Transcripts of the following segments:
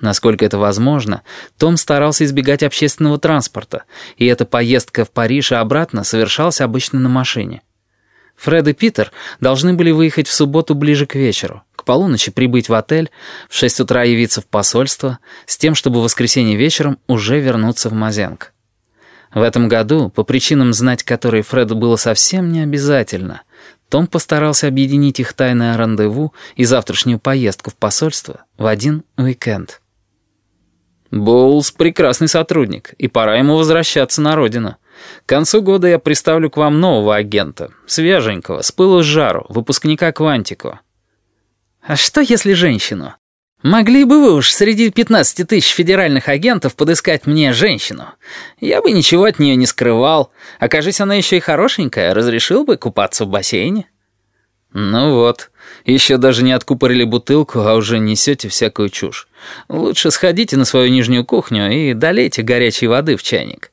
Насколько это возможно, Том старался избегать общественного транспорта, и эта поездка в Париж и обратно совершалась обычно на машине. Фред и Питер должны были выехать в субботу ближе к вечеру, к полуночи прибыть в отель, в шесть утра явиться в посольство, с тем, чтобы в воскресенье вечером уже вернуться в Мазенк. В этом году, по причинам, знать которые Фреду было совсем не обязательно, том постарался объединить их тайное рандеву и завтрашнюю поездку в посольство в один уикенд. «Боулс — прекрасный сотрудник, и пора ему возвращаться на родину. К концу года я представлю к вам нового агента, свеженького, с пылу с жару, выпускника Квантико». «А что, если женщину? Могли бы вы уж среди 15 тысяч федеральных агентов подыскать мне женщину? Я бы ничего от нее не скрывал. Окажись она еще и хорошенькая, разрешил бы купаться в бассейне». «Ну вот, еще даже не откупорили бутылку, а уже несете всякую чушь. Лучше сходите на свою нижнюю кухню и долейте горячей воды в чайник».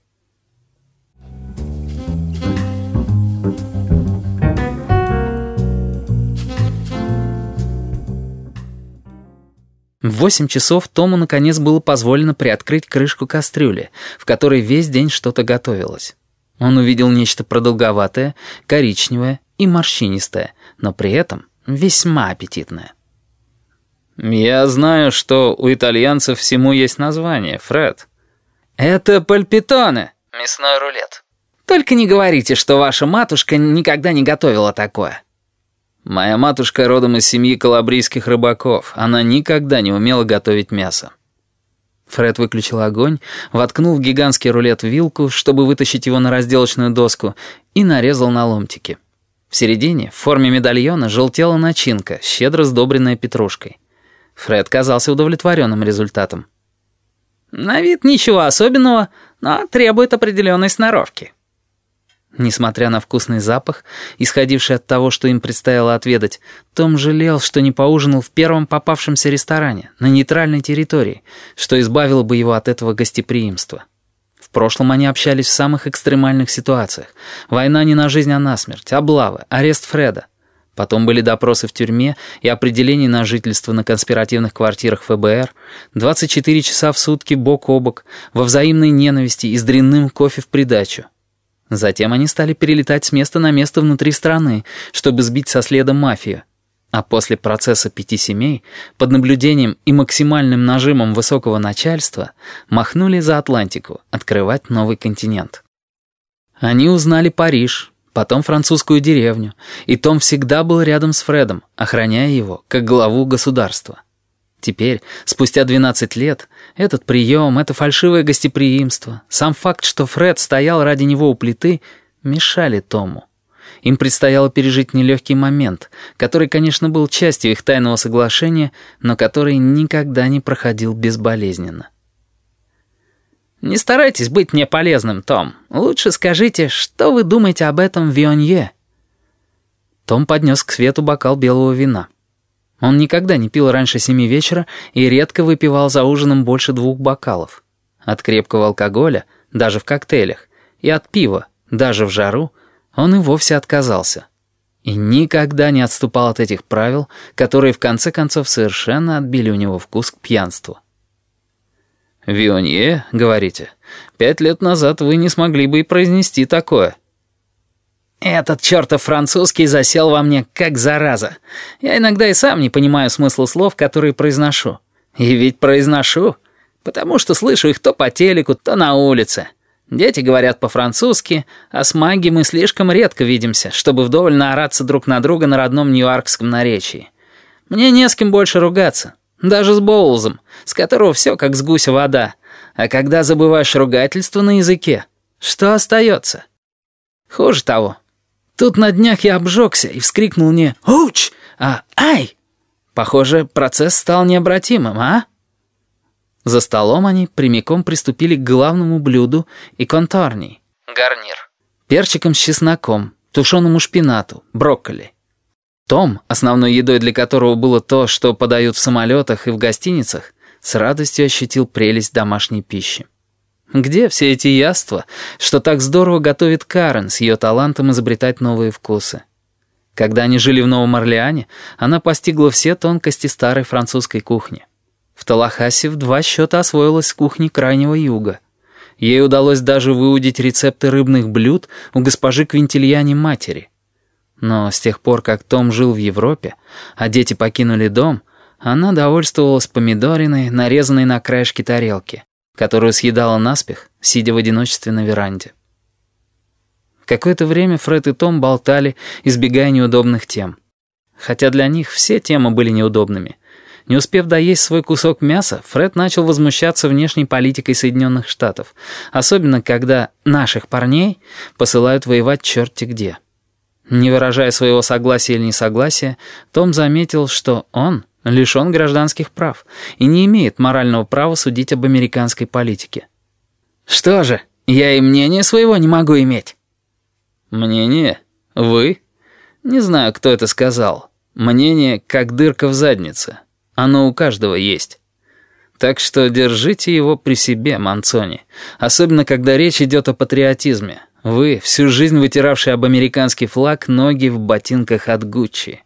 В восемь часов Тому наконец было позволено приоткрыть крышку кастрюли, в которой весь день что-то готовилось. Он увидел нечто продолговатое, коричневое и морщинистое, но при этом весьма аппетитное. «Я знаю, что у итальянцев всему есть название, Фред». «Это пальпитоне». «Мясной рулет». «Только не говорите, что ваша матушка никогда не готовила такое». Моя матушка родом из семьи калабрийских рыбаков. Она никогда не умела готовить мясо. Фред выключил огонь, воткнул в гигантский рулет вилку, чтобы вытащить его на разделочную доску, и нарезал на ломтики. В середине, в форме медальона, желтела начинка, щедро сдобренная петрушкой. Фред казался удовлетворенным результатом. «На вид ничего особенного, но требует определенной сноровки». Несмотря на вкусный запах, исходивший от того, что им предстояло отведать, Том жалел, что не поужинал в первом попавшемся ресторане, на нейтральной территории, что избавило бы его от этого гостеприимства. Прошлом они общались в самых экстремальных ситуациях. Война не на жизнь, а на смерть, облавы, арест Фреда. Потом были допросы в тюрьме и определение на жительство на конспиративных квартирах ФБР, 24 часа в сутки бок о бок, во взаимной ненависти и с дрянным кофе в придачу. Затем они стали перелетать с места на место внутри страны, чтобы сбить со следа мафию. А после процесса пяти семей, под наблюдением и максимальным нажимом высокого начальства, махнули за Атлантику открывать новый континент. Они узнали Париж, потом французскую деревню, и Том всегда был рядом с Фредом, охраняя его, как главу государства. Теперь, спустя 12 лет, этот прием, это фальшивое гостеприимство, сам факт, что Фред стоял ради него у плиты, мешали Тому. Им предстояло пережить нелегкий момент, который, конечно, был частью их тайного соглашения, но который никогда не проходил безболезненно. «Не старайтесь быть мне полезным, Том. Лучше скажите, что вы думаете об этом Вионье?» Том поднес к свету бокал белого вина. Он никогда не пил раньше семи вечера и редко выпивал за ужином больше двух бокалов. От крепкого алкоголя, даже в коктейлях, и от пива, даже в жару, он и вовсе отказался. И никогда не отступал от этих правил, которые в конце концов совершенно отбили у него вкус к пьянству. «Вионье, — говорите, — пять лет назад вы не смогли бы и произнести такое». Этот чертов французский засел во мне как зараза. Я иногда и сам не понимаю смысла слов, которые произношу. И ведь произношу, потому что слышу их то по телеку, то на улице. Дети говорят по-французски, а с маги мы слишком редко видимся, чтобы вдоволь наораться друг на друга на родном ньюаркском наречии. Мне не с кем больше ругаться. Даже с Боулзом, с которого все как с гуся вода. А когда забываешь ругательство на языке, что остается? Хуже того, Тут на днях я обжегся и вскрикнул не «Уч!», а «Ай!». Похоже, процесс стал необратимым, а? За столом они прямиком приступили к главному блюду и конторней. Гарнир. Перчиком с чесноком, тушеному шпинату, брокколи. Том, основной едой для которого было то, что подают в самолетах и в гостиницах, с радостью ощутил прелесть домашней пищи. Где все эти яства, что так здорово готовит Карен с ее талантом изобретать новые вкусы? Когда они жили в Новом Орлеане, она постигла все тонкости старой французской кухни. В Талахасе в два счета освоилась с кухни Крайнего Юга. Ей удалось даже выудить рецепты рыбных блюд у госпожи Квинтильяни матери. Но с тех пор, как Том жил в Европе, а дети покинули дом, она довольствовалась помидориной, нарезанной на краешке тарелки, которую съедала наспех, сидя в одиночестве на веранде. Какое-то время Фред и Том болтали, избегая неудобных тем. Хотя для них все темы были неудобными. Не успев доесть свой кусок мяса, Фред начал возмущаться внешней политикой Соединенных Штатов, особенно когда наших парней посылают воевать черти где. Не выражая своего согласия или несогласия, Том заметил, что он лишен гражданских прав и не имеет морального права судить об американской политике. «Что же, я и мнение своего не могу иметь». «Мнение? Вы?» «Не знаю, кто это сказал. Мнение, как дырка в заднице. Оно у каждого есть». Так что держите его при себе, Манцони, особенно когда речь идет о патриотизме. Вы, всю жизнь вытиравший об американский флаг, ноги в ботинках от Гуччи.